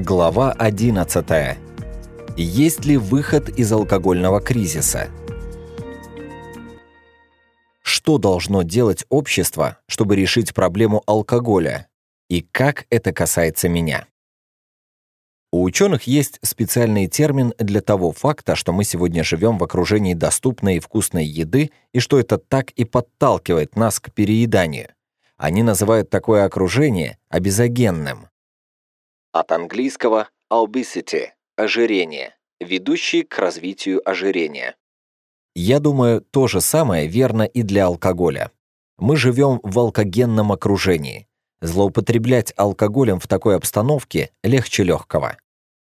Глава 11. Есть ли выход из алкогольного кризиса? Что должно делать общество, чтобы решить проблему алкоголя? И как это касается меня? У ученых есть специальный термин для того факта, что мы сегодня живем в окружении доступной и вкусной еды, и что это так и подталкивает нас к перееданию. Они называют такое окружение абизогенным. От английского obesity – ожирение, ведущий к развитию ожирения. Я думаю, то же самое верно и для алкоголя. Мы живем в алкогенном окружении. Злоупотреблять алкоголем в такой обстановке легче легкого.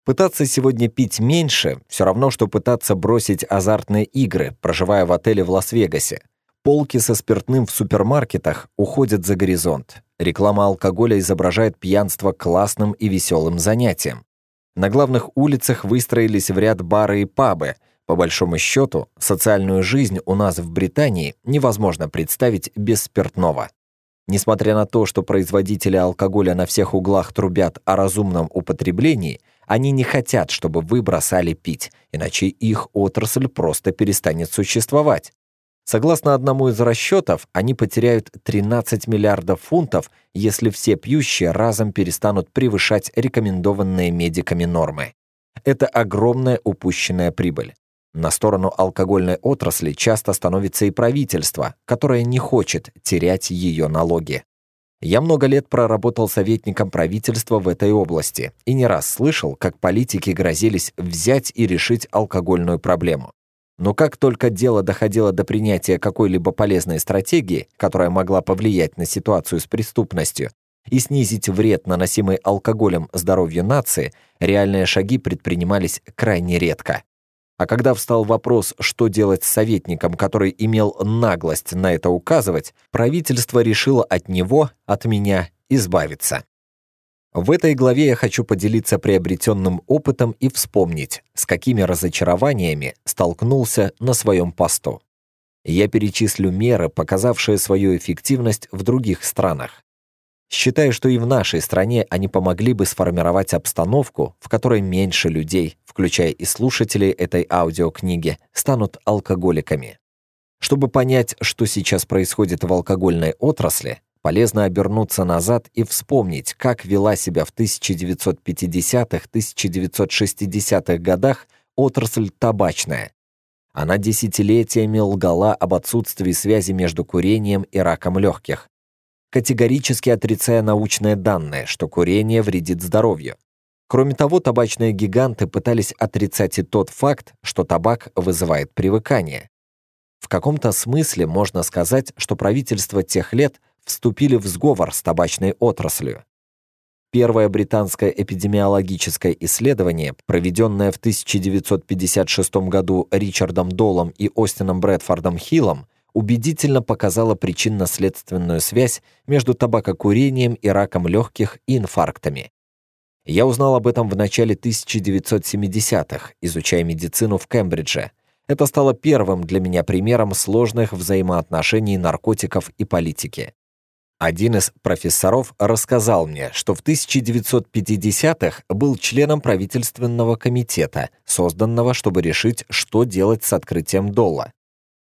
Пытаться сегодня пить меньше – все равно, что пытаться бросить азартные игры, проживая в отеле в Лас-Вегасе. Полки со спиртным в супермаркетах уходят за горизонт. Реклама алкоголя изображает пьянство классным и веселым занятием. На главных улицах выстроились в ряд бары и пабы. По большому счету, социальную жизнь у нас в Британии невозможно представить без спиртного. Несмотря на то, что производители алкоголя на всех углах трубят о разумном употреблении, они не хотят, чтобы вы бросали пить, иначе их отрасль просто перестанет существовать. Согласно одному из расчетов, они потеряют 13 миллиардов фунтов, если все пьющие разом перестанут превышать рекомендованные медиками нормы. Это огромная упущенная прибыль. На сторону алкогольной отрасли часто становится и правительство, которое не хочет терять ее налоги. Я много лет проработал советником правительства в этой области и не раз слышал, как политики грозились взять и решить алкогольную проблему. Но как только дело доходило до принятия какой-либо полезной стратегии, которая могла повлиять на ситуацию с преступностью и снизить вред, наносимый алкоголем здоровью нации, реальные шаги предпринимались крайне редко. А когда встал вопрос, что делать с советником, который имел наглость на это указывать, правительство решило от него, от меня, избавиться. В этой главе я хочу поделиться приобретенным опытом и вспомнить, с какими разочарованиями столкнулся на своем посту. Я перечислю меры, показавшие свою эффективность в других странах. Считаю, что и в нашей стране они помогли бы сформировать обстановку, в которой меньше людей, включая и слушателей этой аудиокниги, станут алкоголиками. Чтобы понять, что сейчас происходит в алкогольной отрасли, Полезно обернуться назад и вспомнить, как вела себя в 1950-1960-х годах отрасль табачная. Она десятилетиями лгала об отсутствии связи между курением и раком легких, категорически отрицая научные данные, что курение вредит здоровью. Кроме того, табачные гиганты пытались отрицать и тот факт, что табак вызывает привыкание. В каком-то смысле можно сказать, что правительство тех лет – вступили в сговор с табачной отраслью. Первое британское эпидемиологическое исследование, проведенное в 1956 году Ричардом Долом и Остином Брэдфордом Хиллом, убедительно показало причинно-следственную связь между табакокурением и раком легких и инфарктами. Я узнал об этом в начале 1970-х, изучая медицину в Кембридже. Это стало первым для меня примером сложных взаимоотношений наркотиков и политики. Один из профессоров рассказал мне, что в 1950-х был членом правительственного комитета, созданного, чтобы решить, что делать с открытием Долла.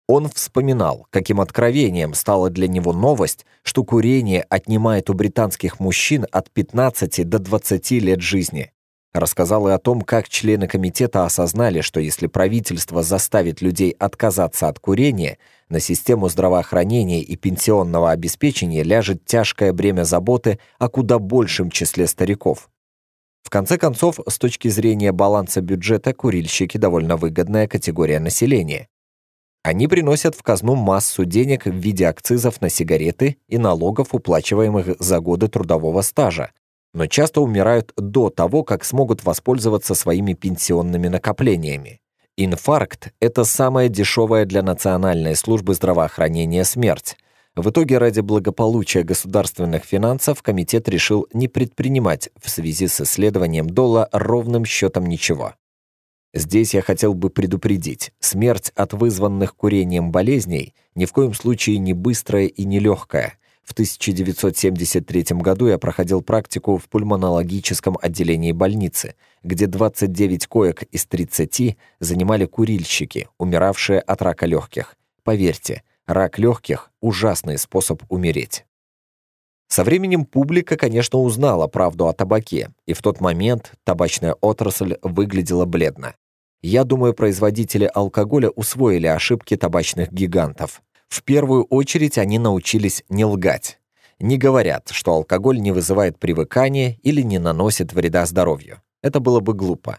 Он вспоминал, каким откровением стала для него новость, что курение отнимает у британских мужчин от 15 до 20 лет жизни. Рассказал и о том, как члены комитета осознали, что если правительство заставит людей отказаться от курения – на систему здравоохранения и пенсионного обеспечения ляжет тяжкое бремя заботы о куда большем числе стариков. В конце концов, с точки зрения баланса бюджета, курильщики довольно выгодная категория населения. Они приносят в казну массу денег в виде акцизов на сигареты и налогов, уплачиваемых за годы трудового стажа, но часто умирают до того, как смогут воспользоваться своими пенсионными накоплениями. Инфаркт – это самая дешевая для Национальной службы здравоохранения смерть. В итоге ради благополучия государственных финансов комитет решил не предпринимать в связи с исследованием Дола ровным счетом ничего. Здесь я хотел бы предупредить, смерть от вызванных курением болезней ни в коем случае не быстрая и не легкая, в 1973 году я проходил практику в пульмонологическом отделении больницы, где 29 коек из 30 занимали курильщики, умиравшие от рака легких. Поверьте, рак легких – ужасный способ умереть. Со временем публика, конечно, узнала правду о табаке, и в тот момент табачная отрасль выглядела бледно. Я думаю, производители алкоголя усвоили ошибки табачных гигантов. В первую очередь они научились не лгать. Не говорят, что алкоголь не вызывает привыкания или не наносит вреда здоровью. Это было бы глупо.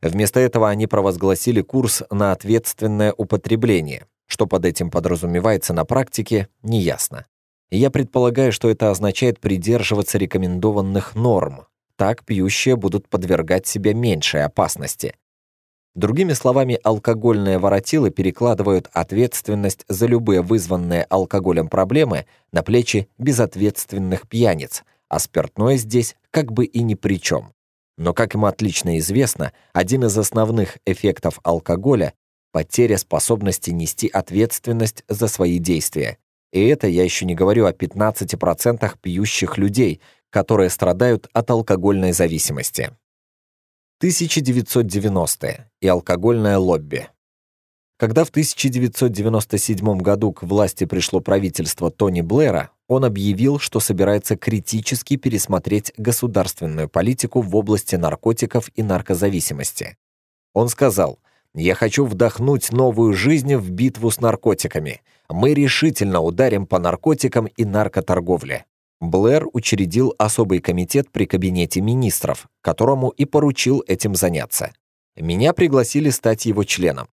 Вместо этого они провозгласили курс на ответственное употребление. Что под этим подразумевается на практике, неясно. Я предполагаю, что это означает придерживаться рекомендованных норм. Так пьющие будут подвергать себя меньшей опасности. Другими словами, алкогольные воротилы перекладывают ответственность за любые вызванные алкоголем проблемы на плечи безответственных пьяниц, а спиртное здесь как бы и ни при чем. Но, как им отлично известно, один из основных эффектов алкоголя — потеря способности нести ответственность за свои действия. И это я еще не говорю о 15% пьющих людей, которые страдают от алкогольной зависимости. 1990-е и алкогольное лобби. Когда в 1997 году к власти пришло правительство Тони Блэра, он объявил, что собирается критически пересмотреть государственную политику в области наркотиков и наркозависимости. Он сказал, «Я хочу вдохнуть новую жизнь в битву с наркотиками. Мы решительно ударим по наркотикам и наркоторговле. Блэр учредил особый комитет при кабинете министров, которому и поручил этим заняться. Меня пригласили стать его членом.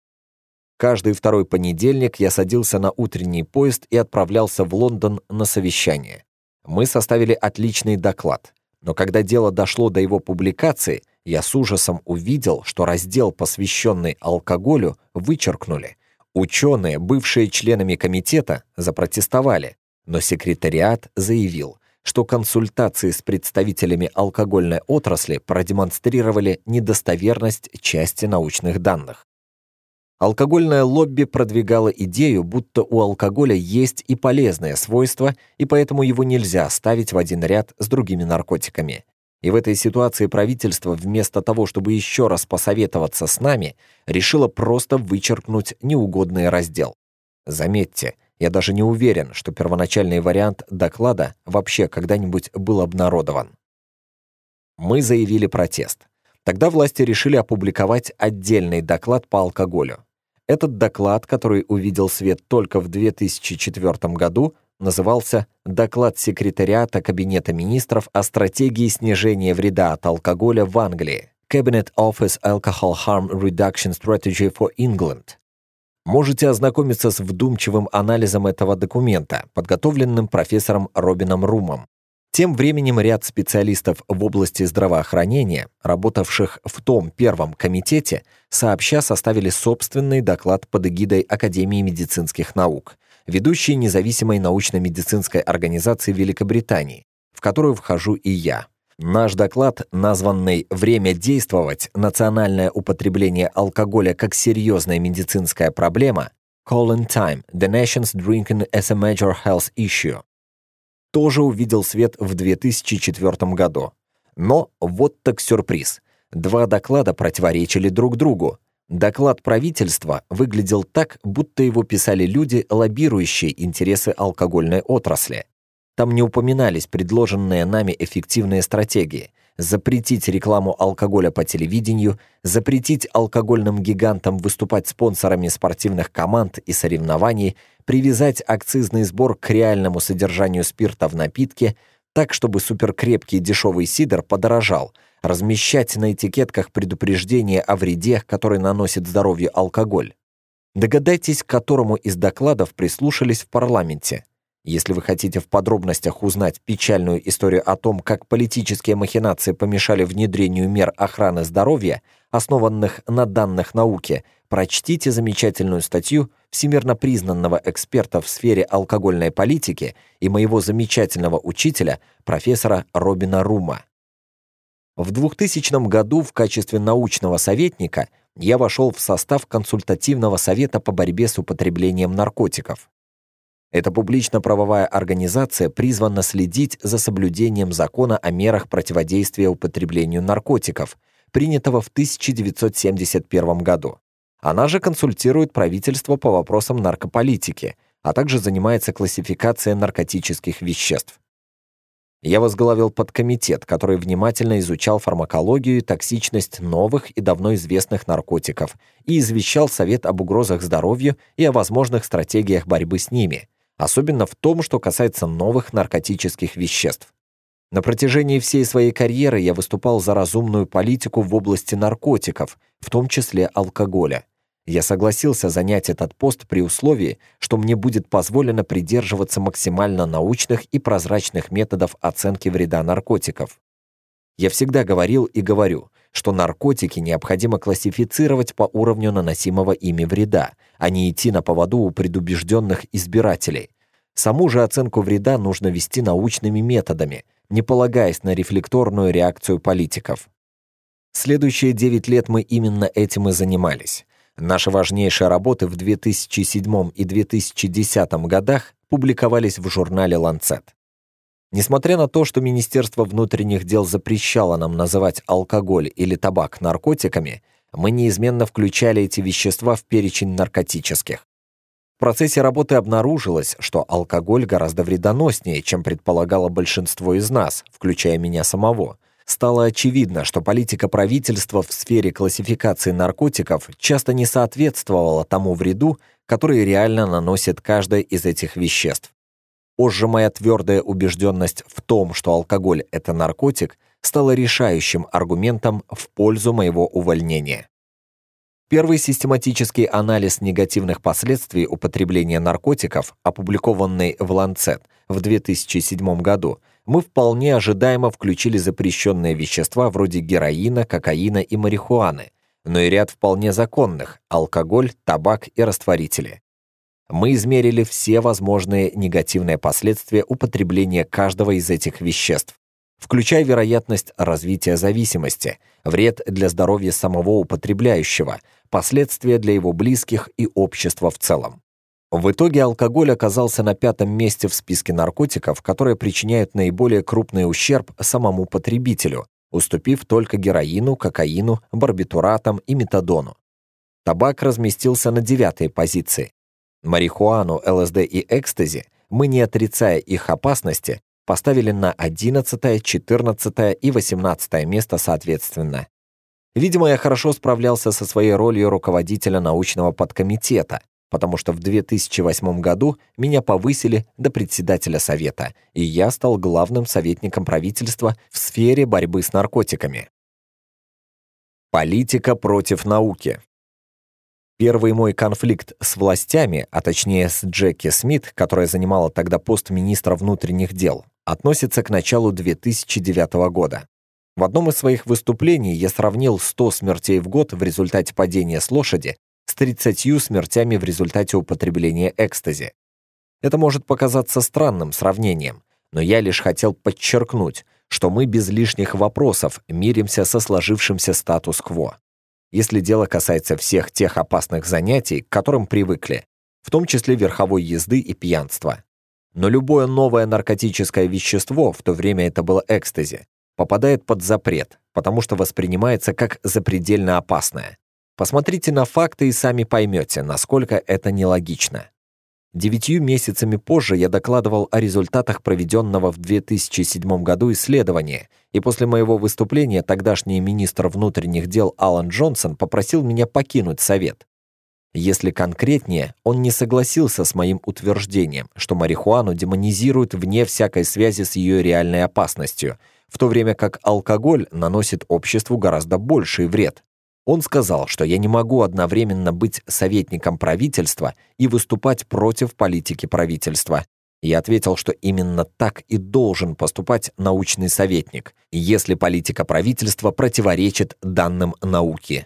Каждый второй понедельник я садился на утренний поезд и отправлялся в Лондон на совещание. Мы составили отличный доклад, но когда дело дошло до его публикации, я с ужасом увидел, что раздел, посвященный алкоголю, вычеркнули. Ученые, бывшие членами комитета, запротестовали. Но секретариат заявил, что консультации с представителями алкогольной отрасли продемонстрировали недостоверность части научных данных. Алкогольное лобби продвигало идею, будто у алкоголя есть и полезные свойства, и поэтому его нельзя ставить в один ряд с другими наркотиками. И в этой ситуации правительство, вместо того, чтобы еще раз посоветоваться с нами, решило просто вычеркнуть неугодный раздел. Заметьте, я даже не уверен, что первоначальный вариант доклада вообще когда-нибудь был обнародован. Мы заявили протест. Тогда власти решили опубликовать отдельный доклад по алкоголю. Этот доклад, который увидел свет только в 2004 году, назывался «Доклад секретариата Кабинета министров о стратегии снижения вреда от алкоголя в Англии» Cabinet Office Alcohol Harm Reduction Strategy for England Можете ознакомиться с вдумчивым анализом этого документа, подготовленным профессором Робином Румом. Тем временем ряд специалистов в области здравоохранения, работавших в том первом комитете, сообща составили собственный доклад под эгидой Академии медицинских наук, ведущей независимой научно-медицинской организации Великобритании, в которую вхожу и я, Наш доклад, названный «Время действовать. Национальное употребление алкоголя как серьезная медицинская проблема», Colin Time – The Nation's Drinking as a Major Health Issue, тоже увидел свет в 2004 году. Но вот так сюрприз. Два доклада противоречили друг другу. Доклад правительства выглядел так, будто его писали люди, лоббирующие интересы алкогольной отрасли. Там не упоминались предложенные нами эффективные стратегии – запретить рекламу алкоголя по телевидению, запретить алкогольным гигантам выступать спонсорами спортивных команд и соревнований, привязать акцизный сбор к реальному содержанию спирта в напитке, так, чтобы суперкрепкий дешевый сидр подорожал, размещать на этикетках предупреждение о вреде, который наносит здоровью алкоголь. Догадайтесь, к которому из докладов прислушались в парламенте. Если вы хотите в подробностях узнать печальную историю о том, как политические махинации помешали внедрению мер охраны здоровья, основанных на данных науки, прочтите замечательную статью всемирно признанного эксперта в сфере алкогольной политики и моего замечательного учителя, профессора Робина Рума. В 2000 году в качестве научного советника я вошел в состав консультативного совета по борьбе с употреблением наркотиков. Эта публично-правовая организация призвана следить за соблюдением закона о мерах противодействия употреблению наркотиков, принятого в 1971 году. Она же консультирует правительство по вопросам наркополитики, а также занимается классификацией наркотических веществ. Я возглавил подкомитет, который внимательно изучал фармакологию и токсичность новых и давно известных наркотиков и извещал Совет об угрозах здоровью и о возможных стратегиях борьбы с ними – особенно в том, что касается новых наркотических веществ. На протяжении всей своей карьеры я выступал за разумную политику в области наркотиков, в том числе алкоголя. Я согласился занять этот пост при условии, что мне будет позволено придерживаться максимально научных и прозрачных методов оценки вреда наркотиков. Я всегда говорил и говорю, что наркотики необходимо классифицировать по уровню наносимого ими вреда, а не идти на поводу у предубежденных избирателей. Саму же оценку вреда нужно вести научными методами, не полагаясь на рефлекторную реакцию политиков. Следующие 9 лет мы именно этим и занимались. Наши важнейшие работы в 2007 и 2010 годах публиковались в журнале «Ланцет». Несмотря на то, что Министерство внутренних дел запрещало нам называть алкоголь или табак наркотиками, мы неизменно включали эти вещества в перечень наркотических. В процессе работы обнаружилось, что алкоголь гораздо вредоноснее, чем предполагало большинство из нас, включая меня самого. Стало очевидно, что политика правительства в сфере классификации наркотиков часто не соответствовала тому вреду, который реально наносит каждое из этих веществ. Позже моя твердая убежденность в том, что алкоголь – это наркотик, стала решающим аргументом в пользу моего увольнения. Первый систематический анализ негативных последствий употребления наркотиков, опубликованный в Lancet в 2007 году, мы вполне ожидаемо включили запрещенные вещества вроде героина, кокаина и марихуаны, но и ряд вполне законных – алкоголь, табак и растворители мы измерили все возможные негативные последствия употребления каждого из этих веществ, включая вероятность развития зависимости, вред для здоровья самого употребляющего, последствия для его близких и общества в целом. В итоге алкоголь оказался на пятом месте в списке наркотиков, которые причиняют наиболее крупный ущерб самому потребителю, уступив только героину, кокаину, барбитуратам и метадону. Табак разместился на девятой позиции, Марихуану, ЛСД и экстази, мы, не отрицая их опасности, поставили на 11, 14 и 18 место соответственно. Видимо, я хорошо справлялся со своей ролью руководителя научного подкомитета, потому что в 2008 году меня повысили до председателя совета, и я стал главным советником правительства в сфере борьбы с наркотиками. Политика против науки. Первый мой конфликт с властями, а точнее с Джеки Смит, которая занимала тогда пост министра внутренних дел, относится к началу 2009 года. В одном из своих выступлений я сравнил 100 смертей в год в результате падения с лошади с 30 смертями в результате употребления экстази. Это может показаться странным сравнением, но я лишь хотел подчеркнуть, что мы без лишних вопросов миримся со сложившимся статус-кво если дело касается всех тех опасных занятий, к которым привыкли, в том числе верховой езды и пьянства. Но любое новое наркотическое вещество, в то время это было экстази, попадает под запрет, потому что воспринимается как запредельно опасное. Посмотрите на факты и сами поймете, насколько это нелогично. Девятью месяцами позже я докладывал о результатах проведенного в 2007 году исследования, и после моего выступления тогдашний министр внутренних дел Алан Джонсон попросил меня покинуть совет. Если конкретнее, он не согласился с моим утверждением, что марихуану демонизируют вне всякой связи с ее реальной опасностью, в то время как алкоголь наносит обществу гораздо больший вред. Он сказал, что я не могу одновременно быть советником правительства и выступать против политики правительства. Я ответил, что именно так и должен поступать научный советник, если политика правительства противоречит данным науки.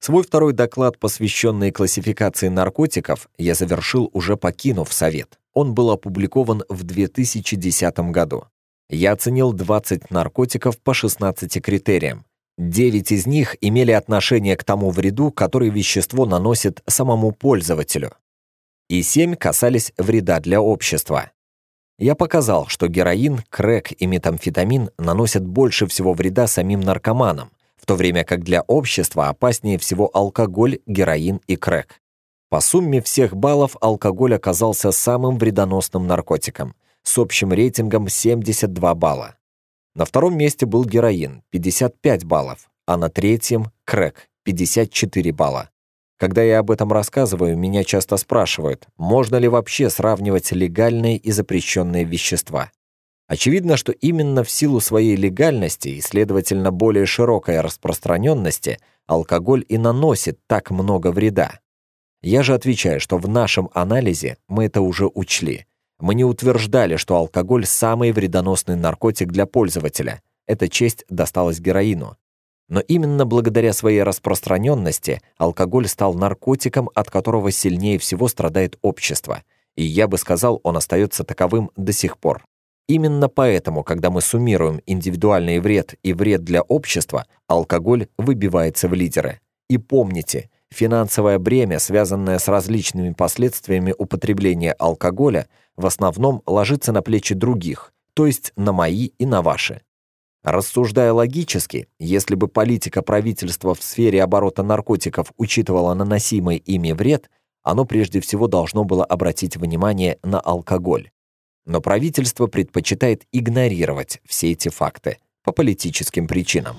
Свой второй доклад, посвященный классификации наркотиков, я завершил уже покинув Совет. Он был опубликован в 2010 году. Я оценил 20 наркотиков по 16 критериям. Девять из них имели отношение к тому вреду, который вещество наносит самому пользователю. И семь касались вреда для общества. Я показал, что героин, крэк и метамфетамин наносят больше всего вреда самим наркоманам, в то время как для общества опаснее всего алкоголь, героин и крэк. По сумме всех баллов алкоголь оказался самым вредоносным наркотиком с общим рейтингом 72 балла. На втором месте был героин, 55 баллов, а на третьем — крэк, 54 балла. Когда я об этом рассказываю, меня часто спрашивают, можно ли вообще сравнивать легальные и запрещенные вещества. Очевидно, что именно в силу своей легальности и, следовательно, более широкой распространенности алкоголь и наносит так много вреда. Я же отвечаю, что в нашем анализе мы это уже учли – мы не утверждали, что алкоголь – самый вредоносный наркотик для пользователя. Эта честь досталась героину. Но именно благодаря своей распространенности алкоголь стал наркотиком, от которого сильнее всего страдает общество. И я бы сказал, он остается таковым до сих пор. Именно поэтому, когда мы суммируем индивидуальный вред и вред для общества, алкоголь выбивается в лидеры. И помните, финансовое бремя, связанное с различными последствиями употребления алкоголя, в основном ложится на плечи других, то есть на мои и на ваши. Рассуждая логически, если бы политика правительства в сфере оборота наркотиков учитывала наносимый ими вред, оно прежде всего должно было обратить внимание на алкоголь. Но правительство предпочитает игнорировать все эти факты по политическим причинам.